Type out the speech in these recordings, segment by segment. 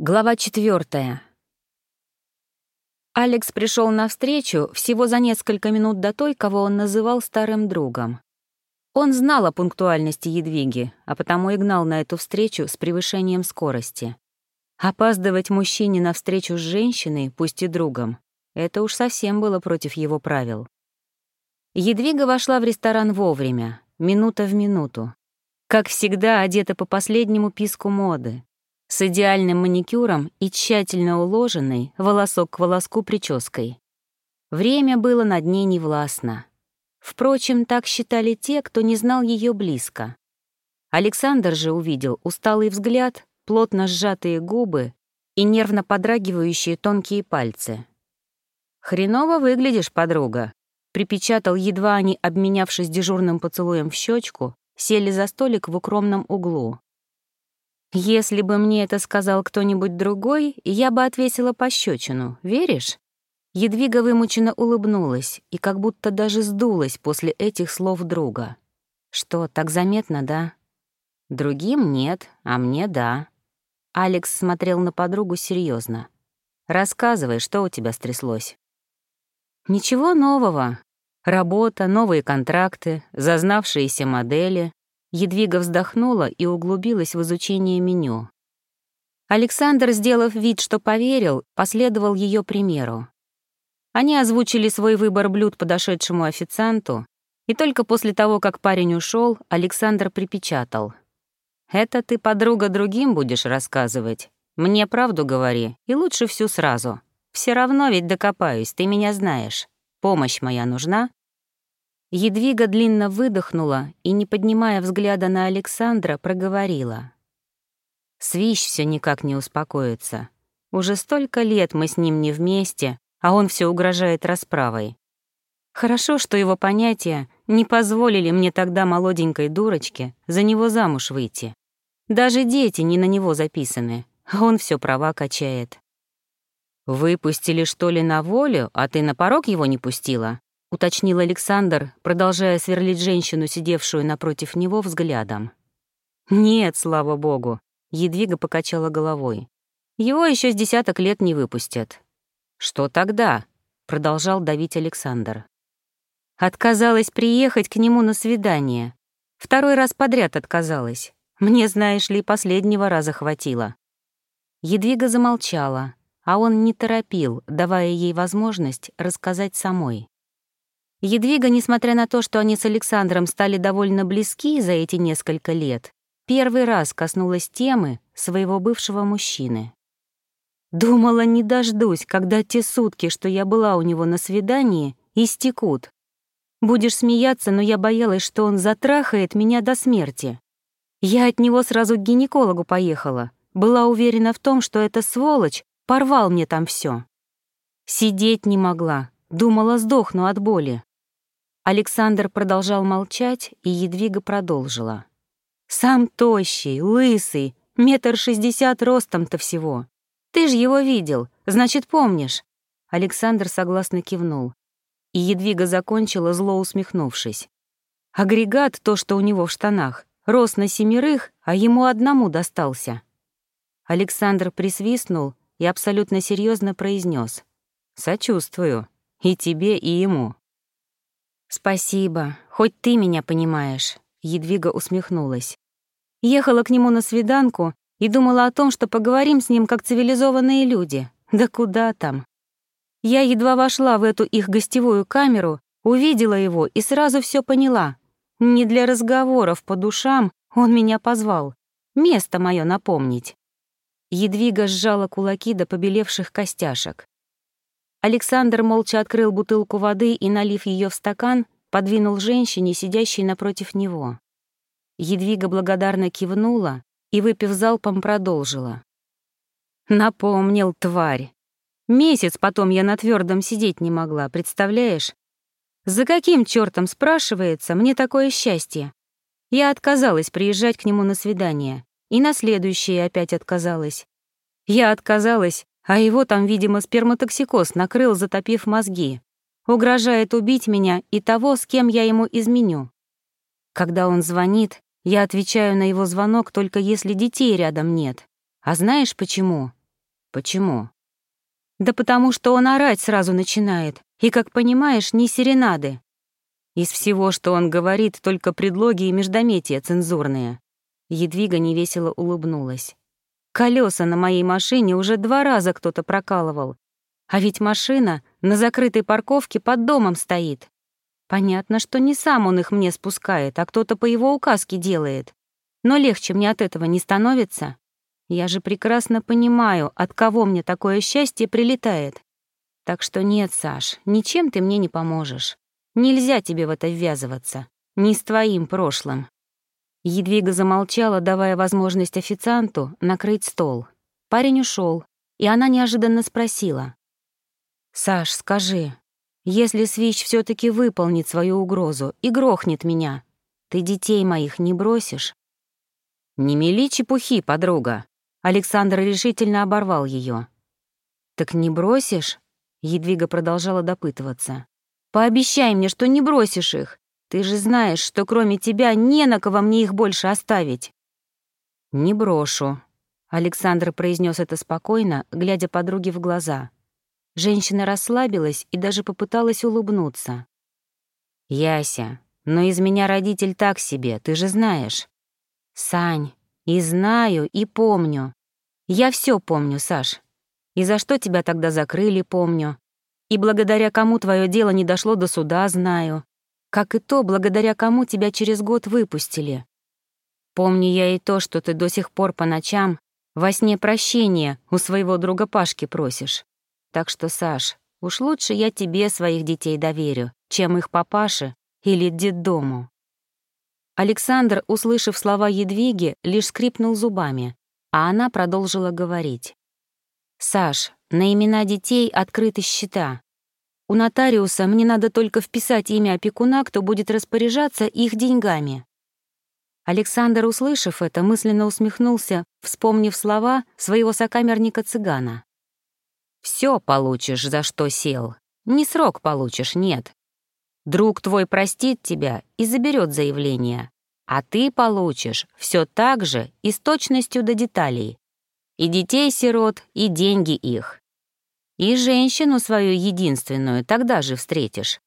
Глава четвертая. Алекс пришел навстречу всего за несколько минут до той, кого он называл старым другом. Он знал о пунктуальности Едвиги, а потому и гнал на эту встречу с превышением скорости. Опаздывать мужчине на встречу с женщиной, пусть и другом, это уж совсем было против его правил. Едвига вошла в ресторан вовремя, минута в минуту. Как всегда, одета по последнему писку моды, с идеальным маникюром и тщательно уложенной волосок к волоску прической. Время было над ней невластно. Впрочем, так считали те, кто не знал ее близко. Александр же увидел усталый взгляд, плотно сжатые губы и нервно подрагивающие тонкие пальцы. «Хреново выглядишь, подруга», — припечатал, едва они, обменявшись дежурным поцелуем в щечку, сели за столик в укромном углу. Если бы мне это сказал кто-нибудь другой, я бы отвесила пощечину, веришь? Едвига вымученно улыбнулась и как будто даже сдулась после этих слов друга. Что, так заметно, да? Другим нет, а мне да. Алекс смотрел на подругу серьезно. Рассказывай, что у тебя стряслось. Ничего нового. Работа, новые контракты, зазнавшиеся модели, Едвига вздохнула и углубилась в изучение меню. Александр, сделав вид, что поверил, последовал ее примеру. Они озвучили свой выбор блюд подошедшему официанту, и только после того, как парень ушел, Александр припечатал. «Это ты, подруга, другим будешь рассказывать. Мне правду говори, и лучше всю сразу. Все равно ведь докопаюсь, ты меня знаешь. Помощь моя нужна?» Едвига длинно выдохнула и, не поднимая взгляда на Александра, проговорила. Свищ все никак не успокоится. Уже столько лет мы с ним не вместе, а он все угрожает расправой. Хорошо, что его понятия не позволили мне тогда молоденькой дурочке за него замуж выйти. Даже дети не на него записаны, а он все права качает. «Выпустили, что ли, на волю, а ты на порог его не пустила?» — уточнил Александр, продолжая сверлить женщину, сидевшую напротив него, взглядом. «Нет, слава богу», — Едвига покачала головой. «Его еще с десяток лет не выпустят». «Что тогда?» — продолжал давить Александр. «Отказалась приехать к нему на свидание. Второй раз подряд отказалась. Мне, знаешь ли, последнего раза хватило». Едвига замолчала, а он не торопил, давая ей возможность рассказать самой. Едвига, несмотря на то, что они с Александром стали довольно близки за эти несколько лет, первый раз коснулась темы своего бывшего мужчины. Думала, не дождусь, когда те сутки, что я была у него на свидании, истекут. Будешь смеяться, но я боялась, что он затрахает меня до смерти. Я от него сразу к гинекологу поехала. Была уверена в том, что эта сволочь порвал мне там все. Сидеть не могла, думала, сдохну от боли. Александр продолжал молчать, и Едвига продолжила. «Сам тощий, лысый, метр шестьдесят ростом-то всего. Ты ж его видел, значит, помнишь». Александр согласно кивнул. И Едвига закончила, зло усмехнувшись. Агрегат, то, что у него в штанах, рос на семерых, а ему одному достался. Александр присвистнул и абсолютно серьезно произнес: «Сочувствую. И тебе, и ему». «Спасибо, хоть ты меня понимаешь», — Едвига усмехнулась. Ехала к нему на свиданку и думала о том, что поговорим с ним как цивилизованные люди. Да куда там? Я едва вошла в эту их гостевую камеру, увидела его и сразу все поняла. Не для разговоров по душам он меня позвал. Место мое напомнить. Едвига сжала кулаки до побелевших костяшек. Александр молча открыл бутылку воды и, налив ее в стакан, подвинул женщине, сидящей напротив него. Едвига благодарно кивнула и, выпив залпом, продолжила. «Напомнил, тварь. Месяц потом я на твердом сидеть не могла, представляешь? За каким чертом, спрашивается, мне такое счастье? Я отказалась приезжать к нему на свидание, и на следующее опять отказалась. Я отказалась, а его там, видимо, сперматоксикоз накрыл, затопив мозги. Угрожает убить меня и того, с кем я ему изменю. Когда он звонит, я отвечаю на его звонок только если детей рядом нет. А знаешь почему? Почему? Да потому что он орать сразу начинает, и, как понимаешь, не серенады. Из всего, что он говорит, только предлоги и междометия цензурные. Едвига невесело улыбнулась. Колеса на моей машине уже два раза кто-то прокалывал. А ведь машина на закрытой парковке под домом стоит. Понятно, что не сам он их мне спускает, а кто-то по его указке делает. Но легче мне от этого не становится. Я же прекрасно понимаю, от кого мне такое счастье прилетает. Так что нет, Саш, ничем ты мне не поможешь. Нельзя тебе в это ввязываться. Не с твоим прошлым. Едвига замолчала, давая возможность официанту накрыть стол. Парень ушел, и она неожиданно спросила. «Саш, скажи, если Свич все таки выполнит свою угрозу и грохнет меня, ты детей моих не бросишь?» «Не мели чепухи, подруга!» Александр решительно оборвал ее. «Так не бросишь?» Едвига продолжала допытываться. «Пообещай мне, что не бросишь их. Ты же знаешь, что кроме тебя не на кого мне их больше оставить». «Не брошу», — Александр произнес это спокойно, глядя подруге в глаза. Женщина расслабилась и даже попыталась улыбнуться. «Яся, но из меня родитель так себе, ты же знаешь». «Сань, и знаю, и помню. Я все помню, Саш. И за что тебя тогда закрыли, помню. И благодаря кому твое дело не дошло до суда, знаю как и то, благодаря кому тебя через год выпустили. Помню я и то, что ты до сих пор по ночам во сне прощения у своего друга Пашки просишь. Так что, Саш, уж лучше я тебе своих детей доверю, чем их папаше или детдому». Александр, услышав слова Едвиги, лишь скрипнул зубами, а она продолжила говорить. «Саш, на имена детей открыты счета. У нотариуса мне надо только вписать имя опекуна, кто будет распоряжаться их деньгами. Александр, услышав это, мысленно усмехнулся, вспомнив слова своего сокамерника-цыгана. «Все получишь, за что сел. Не срок получишь, нет. Друг твой простит тебя и заберет заявление, а ты получишь все так же и с точностью до деталей. И детей-сирот, и деньги их. И женщину свою единственную тогда же встретишь.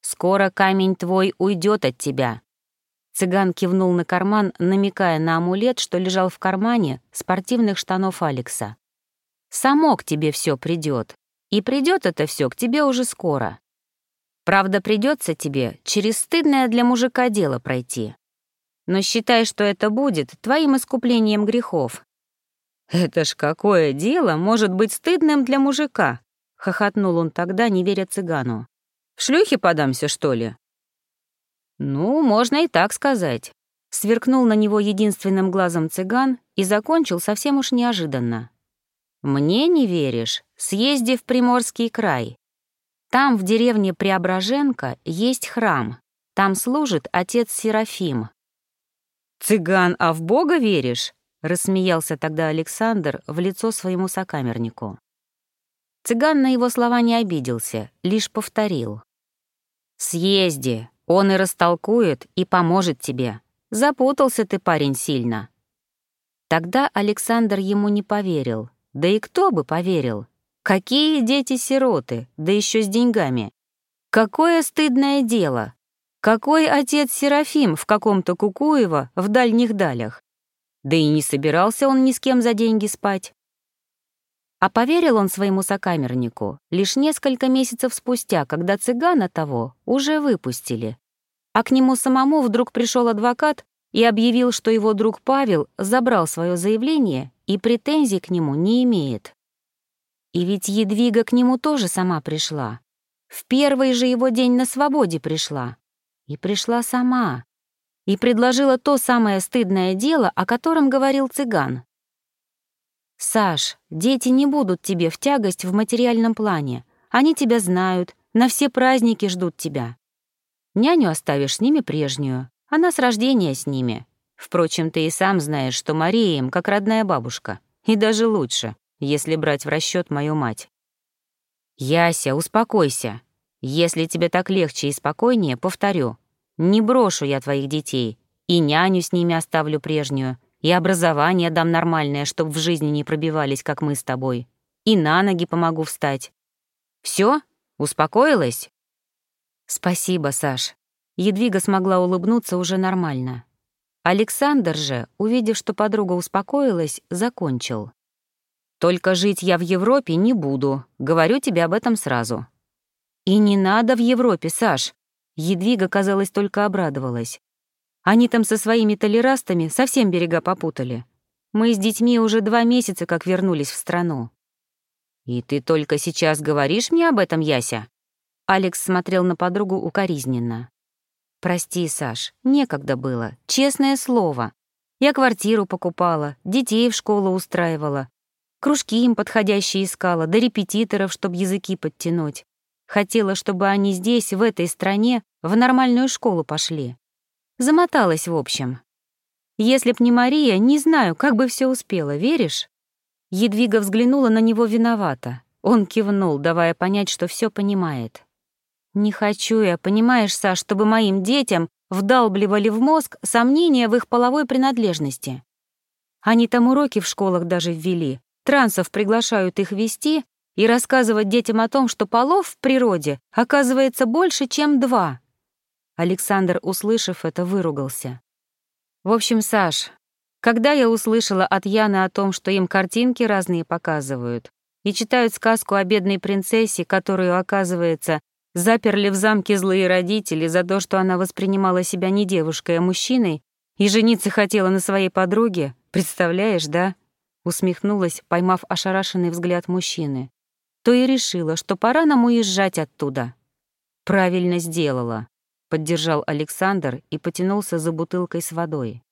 Скоро камень твой уйдет от тебя». Цыган кивнул на карман, намекая на амулет, что лежал в кармане спортивных штанов Алекса. «Само к тебе все придет, и придет это все к тебе уже скоро. Правда, придется тебе через стыдное для мужика дело пройти. Но считай, что это будет твоим искуплением грехов, «Это ж какое дело может быть стыдным для мужика?» — хохотнул он тогда, не веря цыгану. «В шлюхе подамся, что ли?» «Ну, можно и так сказать». Сверкнул на него единственным глазом цыган и закончил совсем уж неожиданно. «Мне не веришь? Съезди в Приморский край. Там, в деревне Преображенко, есть храм. Там служит отец Серафим». «Цыган, а в Бога веришь?» Рассмеялся тогда Александр в лицо своему сокамернику. Цыган на его слова не обиделся, лишь повторил. «Съезди, он и растолкует, и поможет тебе. Запутался ты, парень, сильно». Тогда Александр ему не поверил. Да и кто бы поверил? Какие дети-сироты, да еще с деньгами. Какое стыдное дело. Какой отец Серафим в каком-то Кукуево в дальних далях. Да и не собирался он ни с кем за деньги спать. А поверил он своему сокамернику лишь несколько месяцев спустя, когда цыгана того уже выпустили. А к нему самому вдруг пришел адвокат и объявил, что его друг Павел забрал свое заявление и претензий к нему не имеет. И ведь Едвига к нему тоже сама пришла. В первый же его день на свободе пришла. И пришла сама и предложила то самое стыдное дело, о котором говорил цыган. «Саш, дети не будут тебе в тягость в материальном плане. Они тебя знают, на все праздники ждут тебя. Няню оставишь с ними прежнюю, она с рождения с ними. Впрочем, ты и сам знаешь, что Мария им как родная бабушка, и даже лучше, если брать в расчет мою мать. Яся, успокойся. Если тебе так легче и спокойнее, повторю, не брошу я твоих детей, и няню с ними оставлю прежнюю, и образование дам нормальное, чтоб в жизни не пробивались, как мы с тобой. и на ноги помогу встать. Все? Успокоилась?» «Спасибо, Саш». Едвига смогла улыбнуться уже нормально. Александр же, увидев, что подруга успокоилась, закончил. «Только жить я в Европе не буду, говорю тебе об этом сразу». «И не надо в Европе, Саш!» Едвига, казалось, только обрадовалась. Они там со своими толерастами совсем берега попутали. Мы с детьми уже два месяца как вернулись в страну. «И ты только сейчас говоришь мне об этом, Яся?» Алекс смотрел на подругу укоризненно. «Прости, Саш, некогда было, честное слово. Я квартиру покупала, детей в школу устраивала, кружки им подходящие искала, да репетиторов, чтобы языки подтянуть. Хотела, чтобы они здесь, в этой стране, в нормальную школу пошли. Замоталась, в общем. Если б не Мария, не знаю, как бы все успела, веришь?» Едвига взглянула на него виновато. Он кивнул, давая понять, что все понимает. «Не хочу я, понимаешь, Саш, чтобы моим детям вдалбливали в мозг сомнения в их половой принадлежности. Они там уроки в школах даже ввели, трансов приглашают их вести и рассказывать детям о том, что полов в природе оказывается больше, чем два». Александр, услышав это, выругался. «В общем, Саш, когда я услышала от Яны о том, что им картинки разные показывают и читают сказку о бедной принцессе, которую, оказывается, Заперли в замке злые родители за то, что она воспринимала себя не девушкой, а мужчиной, и жениться хотела на своей подруге. Представляешь, да? Усмехнулась, поймав ошарашенный взгляд мужчины. То и решила, что пора нам уезжать оттуда. Правильно сделала, поддержал Александр и потянулся за бутылкой с водой.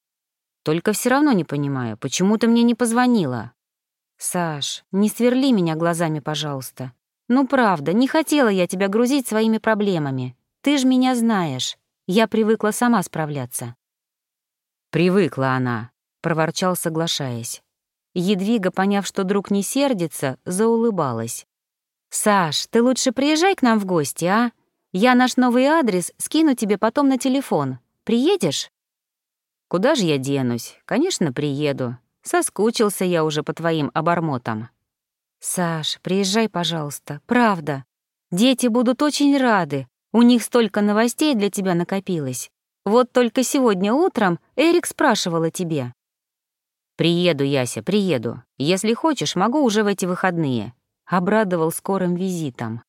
Только все равно не понимаю, почему ты мне не позвонила? Саш, не сверли меня глазами, пожалуйста. «Ну правда, не хотела я тебя грузить своими проблемами. Ты ж меня знаешь. Я привыкла сама справляться». «Привыкла она», — проворчал, соглашаясь. Едвига, поняв, что друг не сердится, заулыбалась. «Саш, ты лучше приезжай к нам в гости, а? Я наш новый адрес скину тебе потом на телефон. Приедешь?» «Куда же я денусь? Конечно, приеду. Соскучился я уже по твоим обормотам». «Саш, приезжай, пожалуйста, правда. Дети будут очень рады. У них столько новостей для тебя накопилось. Вот только сегодня утром Эрик спрашивал о тебе». «Приеду, Яся, приеду. Если хочешь, могу уже в эти выходные», — обрадовал скорым визитом.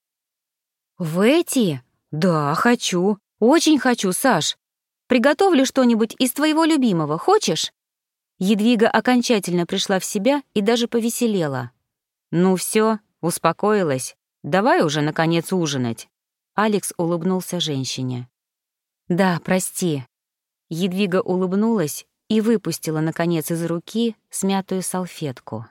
«В эти? Да, хочу. Очень хочу, Саш. Приготовлю что-нибудь из твоего любимого, хочешь?» Едвига окончательно пришла в себя и даже повеселела. «Ну все, успокоилась. Давай уже, наконец, ужинать». Алекс улыбнулся женщине. «Да, прости». Едвига улыбнулась и выпустила, наконец, из руки смятую салфетку.